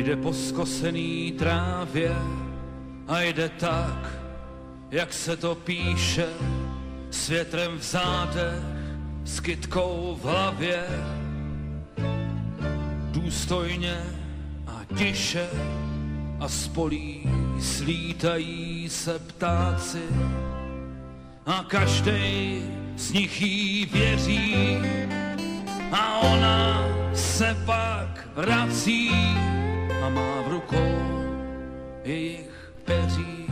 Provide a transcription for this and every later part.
Jde po skosený trávě a jde tak, jak se to píše, s větrem v zádech, s kytkou v hlavě. Důstojně a tiše a spolí slítají se ptáci a každej z nich jí věří a ona se pak vrací má v rukou jejich peří.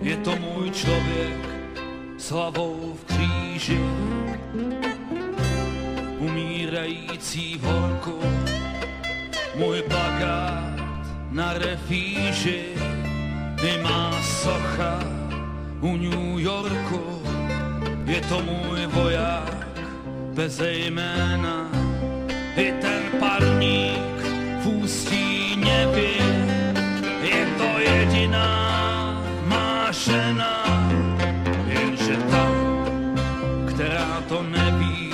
Je to můj člověk s hlavou v kříži, umírající v horku, můj plakát na refíži, i má socha u New Yorku, je to můj voják bez jména, i ten žena, jenže ta, která to neví,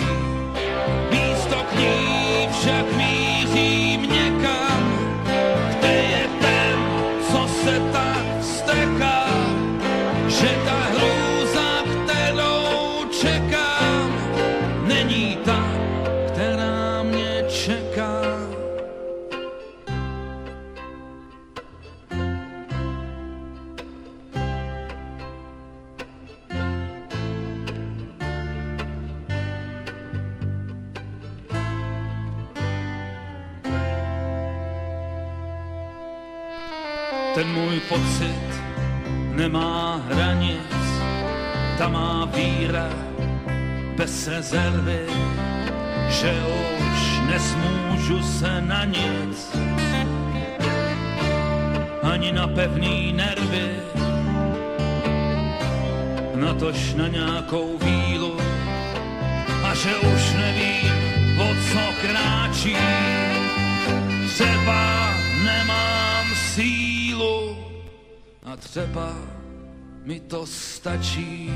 místo k ní však mířím někam, kde je ten, co se tak steká, že ta hrůza, kterou čekám, není ta, která mě čeká. Ten můj pocit nemá hranic, ta má víra bez rezervy, že už nesmůžu se na nic, ani na pevný nervy, natož na nějakou vílu, a že už a třeba mi to stačí.